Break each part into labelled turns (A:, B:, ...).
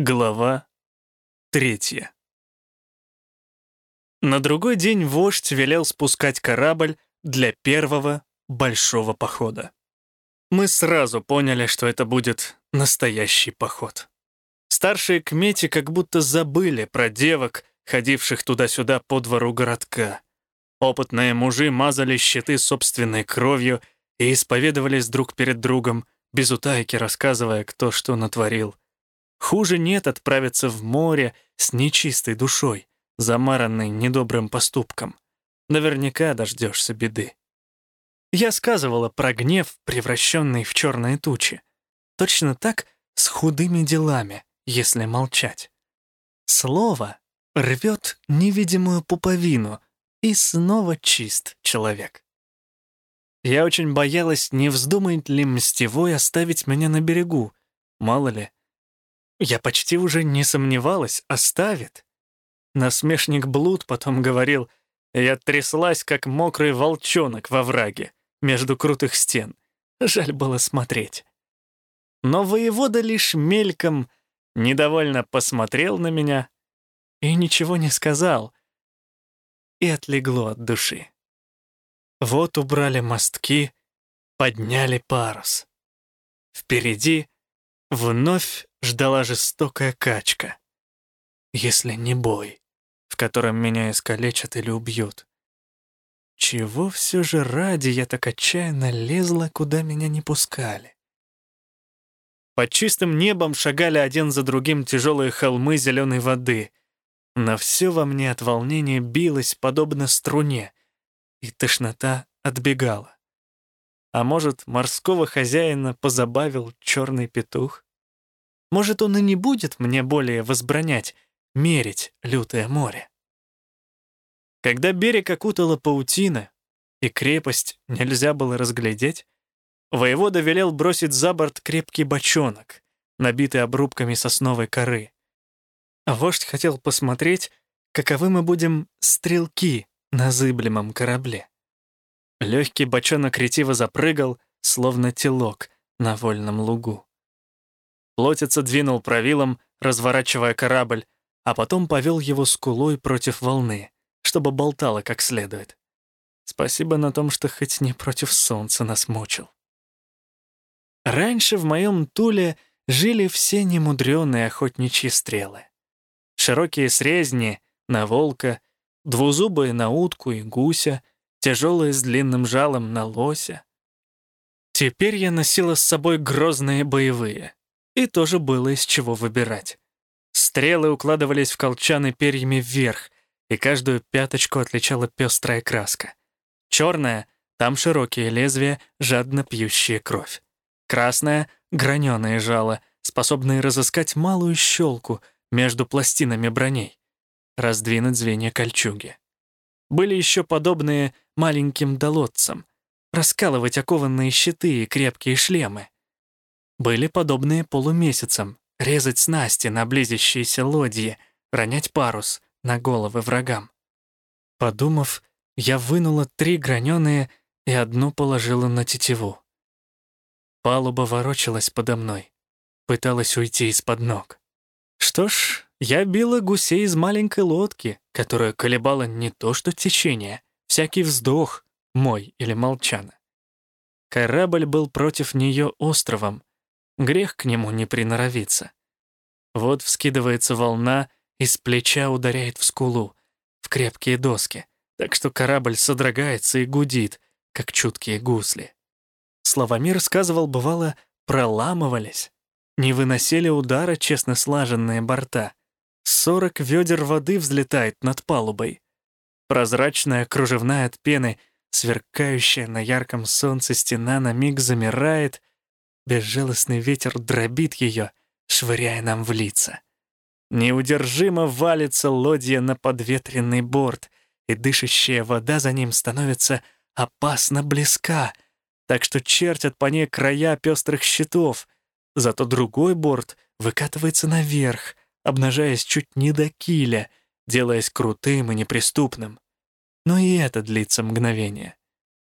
A: Глава третья. На другой день вождь велел спускать корабль для первого большого похода. Мы сразу поняли, что это будет настоящий поход. Старшие кмети как будто забыли про девок, ходивших туда-сюда по двору городка. Опытные мужи мазали щиты собственной кровью и исповедовались друг перед другом, без утайки рассказывая, кто что натворил — Хуже нет отправиться в море с нечистой душой, замаранной недобрым поступком. Наверняка дождешься беды. Я сказывала про гнев, превращенный в черные тучи. Точно так с худыми делами, если молчать. Слово рвет невидимую пуповину, и снова чист человек. Я очень боялась, не вздумает ли мстевой оставить меня на берегу. Мало ли, я почти уже не сомневалась, оставит. Насмешник Блуд потом говорил, я тряслась, как мокрый волчонок во враге, между крутых стен. Жаль было смотреть. Но воевода лишь мельком недовольно посмотрел на меня и ничего не сказал, и отлегло от души. Вот убрали мостки, подняли парус. Впереди вновь ждала жестокая качка. Если не бой, в котором меня искалечат или убьют. Чего все же ради я так отчаянно лезла, куда меня не пускали? Под чистым небом шагали один за другим тяжелые холмы зеленой воды. На все во мне от волнения билось, подобно струне, и тошнота отбегала. А может, морского хозяина позабавил черный петух? Может, он и не будет мне более возбранять, мерить лютое море. Когда берег окутала паутина, и крепость нельзя было разглядеть, воевода велел бросить за борт крепкий бочонок, набитый обрубками сосновой коры. А вождь хотел посмотреть, каковы мы будем стрелки на зыблемом корабле. Легкий бочонок ретиво запрыгал, словно телок на вольном лугу. Плотица двинул правилом, разворачивая корабль, а потом повел его скулой против волны, чтобы болтало как следует. Спасибо на том, что хоть не против солнца нас мучил. Раньше в моем Туле жили все немудреные охотничьи стрелы. Широкие срезни на волка, двузубые на утку и гуся, тяжелые с длинным жалом на лося. Теперь я носила с собой грозные боевые — и тоже было из чего выбирать. Стрелы укладывались в колчаны перьями вверх, и каждую пяточку отличала пестрая краска. Черная — там широкие лезвия, жадно пьющие кровь. Красная — граненые жало, способные разыскать малую щелку между пластинами броней, раздвинуть звенья кольчуги. Были еще подобные маленьким долотцам, раскалывать окованные щиты и крепкие шлемы. Были подобные полумесяцам, резать снасти на близящиеся лодьи, ронять парус на головы врагам. Подумав, я вынула три граненые и одну положила на тетиву. Палуба ворочалась подо мной, пыталась уйти из-под ног. Что ж, я била гусей из маленькой лодки, которая колебала не то что течение, всякий вздох, мой или молчана. Корабль был против нее островом, Грех к нему не приноровиться. Вот вскидывается волна, и с плеча ударяет в скулу, в крепкие доски, так что корабль содрогается и гудит, как чуткие гусли. Словами рассказывал, бывало, проламывались, не выносили удара честно слаженные борта. Сорок ведер воды взлетает над палубой. Прозрачная, кружевная от пены, сверкающая на ярком солнце стена на миг замирает Безжалостный ветер дробит ее, швыряя нам в лица. Неудержимо валится лодья на подветренный борт, и дышащая вода за ним становится опасно близка, так что чертят по ней края пестрых щитов. Зато другой борт выкатывается наверх, обнажаясь чуть не до киля, делаясь крутым и неприступным. Но и это длится мгновение.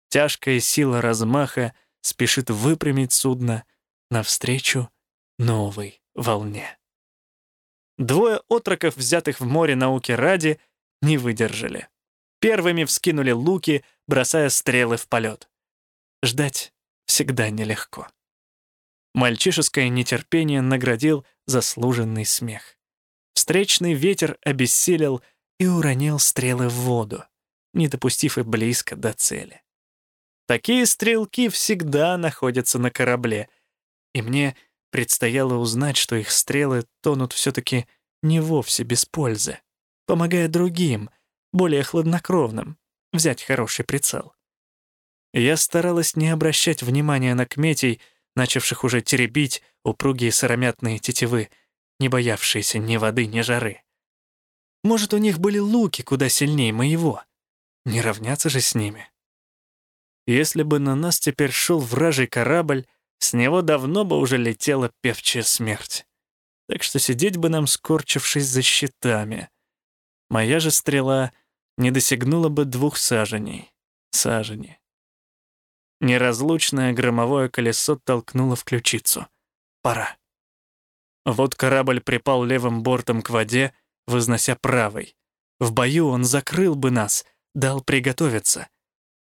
A: Тяжкая сила размаха спешит выпрямить судно навстречу новой волне. Двое отроков, взятых в море науки ради, не выдержали. Первыми вскинули луки, бросая стрелы в полет. Ждать всегда нелегко. Мальчишеское нетерпение наградил заслуженный смех. Встречный ветер обессилел и уронил стрелы в воду, не допустив и близко до цели. Такие стрелки всегда находятся на корабле, и мне предстояло узнать, что их стрелы тонут все-таки не вовсе без пользы, помогая другим, более хладнокровным, взять хороший прицел. Я старалась не обращать внимания на кметей, начавших уже теребить упругие сыромятные тетивы, не боявшиеся ни воды, ни жары. Может, у них были луки куда сильнее моего. Не равняться же с ними. Если бы на нас теперь шел вражий корабль, с него давно бы уже летела певчая смерть. Так что сидеть бы нам, скорчившись за щитами. Моя же стрела не досягнула бы двух саженей. Сажени. Неразлучное громовое колесо толкнуло в ключицу. Пора. Вот корабль припал левым бортом к воде, вознося правой. В бою он закрыл бы нас, дал приготовиться.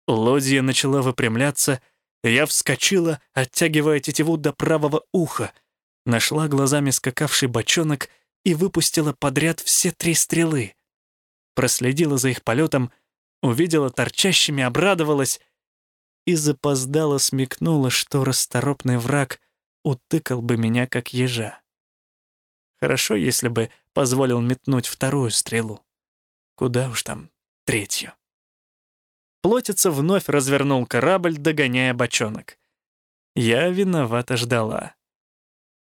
A: Лодья начала выпрямляться, я вскочила, оттягивая тетиву до правого уха, нашла глазами скакавший бочонок и выпустила подряд все три стрелы. Проследила за их полетом, увидела торчащими, обрадовалась и запоздало смекнула, что расторопный враг утыкал бы меня как ежа. Хорошо, если бы позволил метнуть вторую стрелу. Куда уж там третью. Плотица вновь развернул корабль, догоняя бочонок. Я виновато ждала.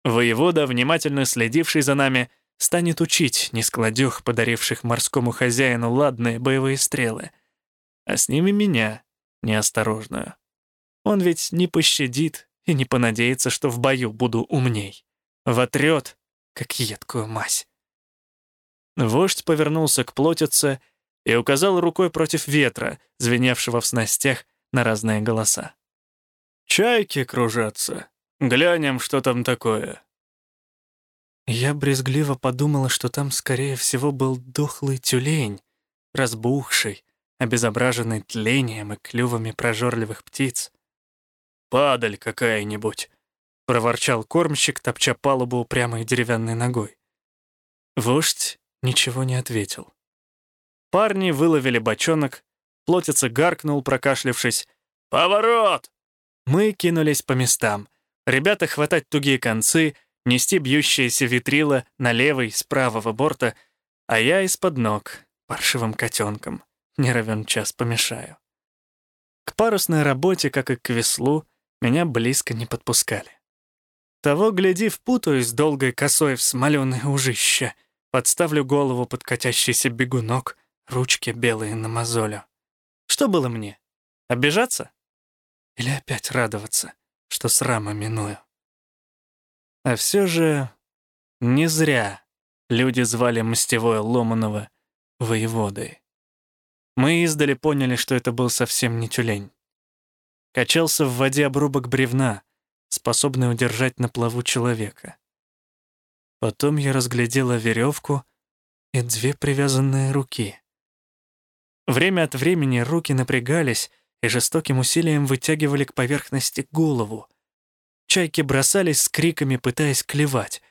A: Воевода, внимательно следивший за нами, станет учить нескладёх, подаривших морскому хозяину ладные боевые стрелы, а с ними меня, неосторожную. Он ведь не пощадит и не понадеется, что в бою буду умней. Вотрет, как едкую мазь. Вождь повернулся к плотице и указал рукой против ветра, звеневшего в снастях на разные голоса. «Чайки кружатся. Глянем, что там такое». Я брезгливо подумала, что там, скорее всего, был дохлый тюлень, разбухший, обезображенный тлением и клювами прожорливых птиц. «Падаль какая-нибудь», — проворчал кормщик, топча палубу упрямой деревянной ногой. Вождь ничего не ответил. Парни выловили бочонок, плотица гаркнул, прокашлявшись. «Поворот!» Мы кинулись по местам. Ребята хватать тугие концы, нести бьющиеся витрила на левый, с правого борта, а я из-под ног, паршивым котенком не равен час помешаю. К парусной работе, как и к веслу, меня близко не подпускали. Того, гляди, впутаюсь долгой косой в смоленое ужище, подставлю голову под катящийся бегунок, ручки белые на мозолю. Что было мне? Обижаться? Или опять радоваться, что срама миную? А все же не зря люди звали Мстевое Ломанова воеводой. Мы издали поняли, что это был совсем не тюлень. Качался в воде обрубок бревна, способный удержать на плаву человека. Потом я разглядела веревку и две привязанные руки. Время от времени руки напрягались и жестоким усилием вытягивали к поверхности голову. Чайки бросались с криками, пытаясь клевать.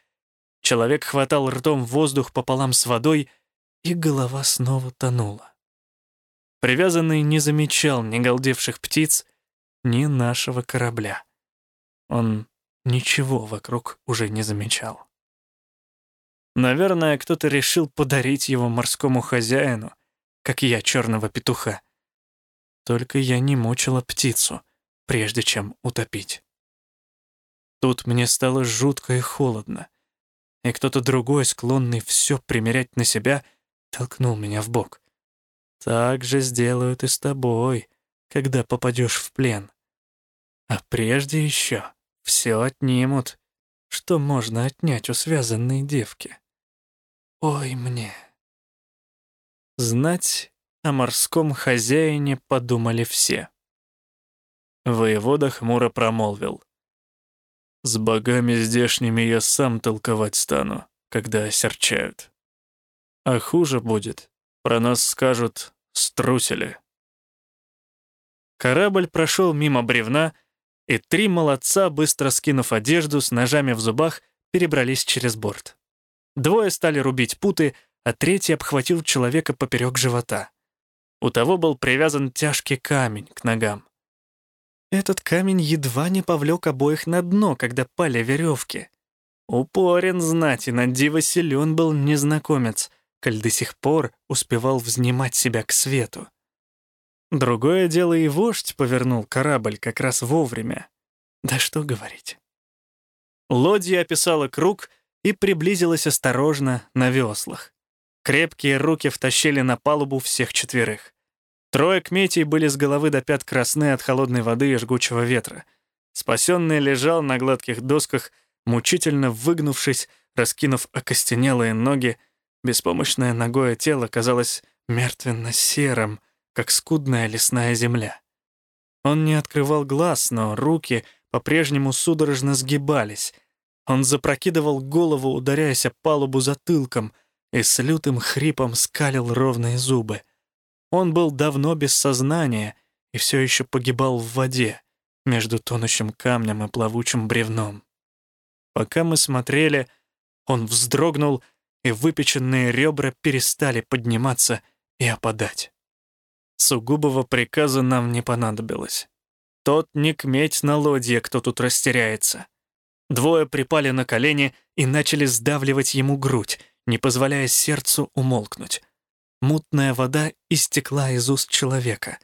A: Человек хватал ртом воздух пополам с водой, и голова снова тонула. Привязанный не замечал ни галдевших птиц, ни нашего корабля. Он ничего вокруг уже не замечал. Наверное, кто-то решил подарить его морскому хозяину, как я черного петуха. Только я не мучила птицу, прежде чем утопить. Тут мне стало жутко и холодно, и кто-то другой, склонный все примерять на себя, толкнул меня в бок. Так же сделают и с тобой, когда попадешь в плен. А прежде еще все отнимут, что можно отнять у связанной девки. Ой мне. Знать о морском хозяине подумали все. Воевода хмуро промолвил. «С богами здешними я сам толковать стану, когда осерчают. А хуже будет, про нас скажут «струсили». Корабль прошел мимо бревна, и три молодца, быстро скинув одежду, с ножами в зубах, перебрались через борт. Двое стали рубить путы, а третий обхватил человека поперек живота. У того был привязан тяжкий камень к ногам. Этот камень едва не повлек обоих на дно, когда пали веревки. Упорен знать, и на диво силен был незнакомец, коль до сих пор успевал взнимать себя к свету. Другое дело и вождь повернул корабль как раз вовремя. Да что говорить. Лодья описала круг и приблизилась осторожно на веслах. Крепкие руки втащили на палубу всех четверых. Трое кметей были с головы до пят красны от холодной воды и жгучего ветра. Спасенный лежал на гладких досках, мучительно выгнувшись, раскинув окостенелые ноги. Беспомощное ногое тело казалось мертвенно-серым, как скудная лесная земля. Он не открывал глаз, но руки по-прежнему судорожно сгибались. Он запрокидывал голову, ударяясь о палубу затылком, и с лютым хрипом скалил ровные зубы. Он был давно без сознания и все еще погибал в воде между тонущим камнем и плавучим бревном. Пока мы смотрели, он вздрогнул, и выпеченные ребра перестали подниматься и опадать. Сугубого приказа нам не понадобилось. Тот не кметь на лодье, кто тут растеряется. Двое припали на колени и начали сдавливать ему грудь, не позволяя сердцу умолкнуть. Мутная вода истекла из уст человека.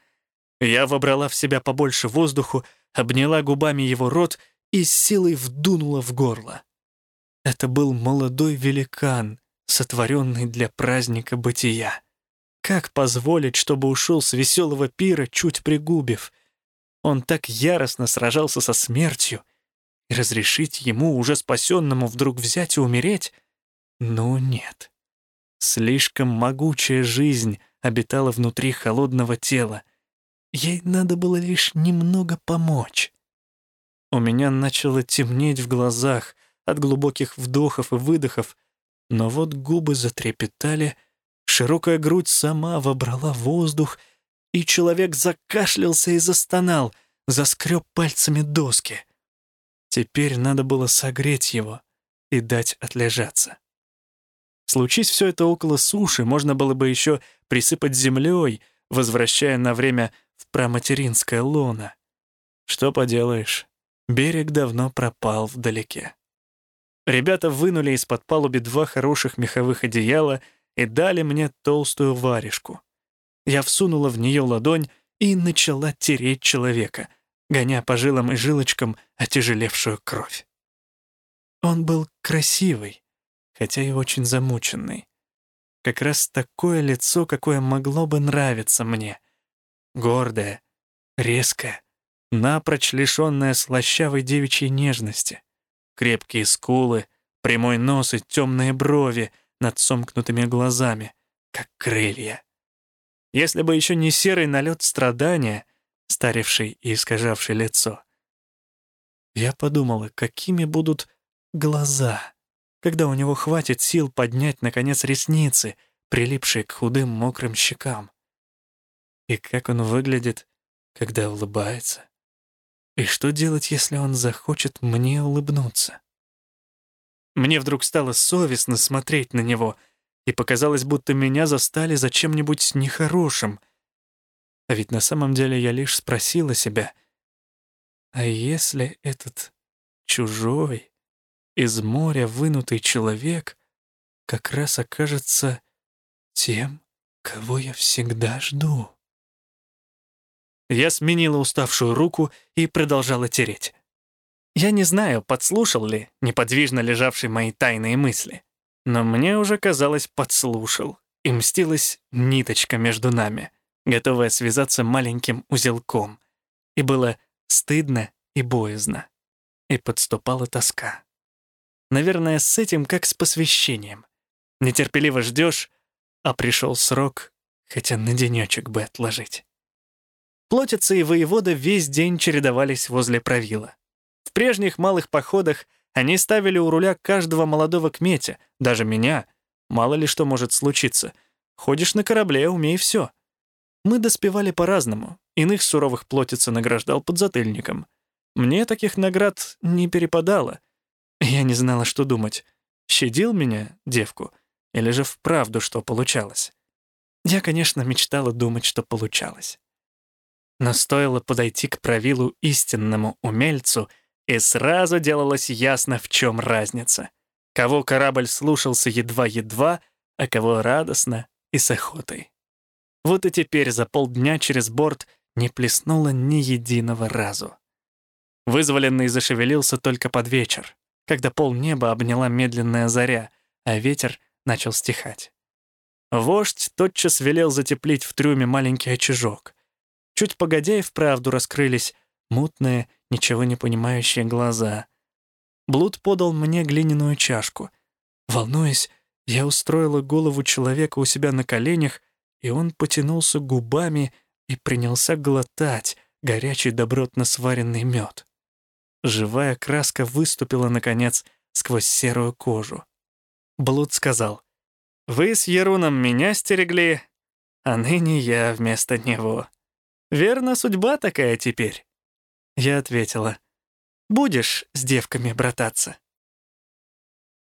A: Я вобрала в себя побольше воздуху, обняла губами его рот и с силой вдунула в горло. Это был молодой великан, сотворенный для праздника бытия. Как позволить, чтобы ушел с веселого пира, чуть пригубив? Он так яростно сражался со смертью. И разрешить ему, уже спасенному, вдруг взять и умереть? Ну нет. Слишком могучая жизнь обитала внутри холодного тела. Ей надо было лишь немного помочь. У меня начало темнеть в глазах от глубоких вдохов и выдохов, но вот губы затрепетали — Широкая грудь сама вобрала воздух, и человек закашлялся и застонал, заскреб пальцами доски. Теперь надо было согреть его и дать отлежаться. Случись все это около суши, можно было бы еще присыпать землей, возвращая на время в праматеринское лоно. Что поделаешь, берег давно пропал вдалеке. Ребята вынули из-под палуби два хороших меховых одеяла и дали мне толстую варежку. Я всунула в нее ладонь и начала тереть человека, гоня по жилам и жилочкам отяжелевшую кровь. Он был красивый, хотя и очень замученный. Как раз такое лицо, какое могло бы нравиться мне. Гордое, резкое, напрочь лишенное слащавой девичьей нежности. Крепкие скулы, прямой нос и темные брови — над сомкнутыми глазами, как крылья. Если бы еще не серый налет страдания, старивший и искажавший лицо. Я подумала, какими будут глаза, когда у него хватит сил поднять, наконец, ресницы, прилипшие к худым мокрым щекам. И как он выглядит, когда улыбается. И что делать, если он захочет мне улыбнуться? Мне вдруг стало совестно смотреть на него, и показалось, будто меня застали за чем-нибудь нехорошим. А ведь на самом деле я лишь спросила себя, а если этот чужой, из моря вынутый человек как раз окажется тем, кого я всегда жду? Я сменила уставшую руку и продолжала тереть. Я не знаю, подслушал ли неподвижно лежавший мои тайные мысли, но мне уже казалось, подслушал, и мстилась ниточка между нами, готовая связаться маленьким узелком. И было стыдно и боязно. И подступала тоска. Наверное, с этим как с посвящением. Нетерпеливо ждешь, а пришел срок, хотя на денечек бы отложить. Плотица и воевода весь день чередовались возле правила. В прежних малых походах Они ставили у руля каждого молодого кметя, даже меня. Мало ли что может случиться. Ходишь на корабле, умей все. Мы доспевали по-разному. Иных суровых плотица награждал подзатыльником. Мне таких наград не перепадало. Я не знала, что думать. Щадил меня, девку, или же вправду что получалось. Я, конечно, мечтала думать, что получалось. Но стоило подойти к правилу истинному умельцу, и сразу делалось ясно, в чем разница. Кого корабль слушался едва-едва, а кого радостно и с охотой. Вот и теперь за полдня через борт не плеснуло ни единого разу. Вызволенный зашевелился только под вечер, когда полнеба обняла медленная заря, а ветер начал стихать. Вождь тотчас велел затеплить в трюме маленький очажок. Чуть погодя и вправду раскрылись мутные, ничего не понимающие глаза. Блуд подал мне глиняную чашку. Волнуясь, я устроила голову человека у себя на коленях, и он потянулся губами и принялся глотать горячий добротно сваренный мед. Живая краска выступила, наконец, сквозь серую кожу. Блуд сказал, «Вы с Еруном меня стерегли, а ныне я вместо него. Верно, судьба такая теперь?» Я ответила, «Будешь с девками брататься?»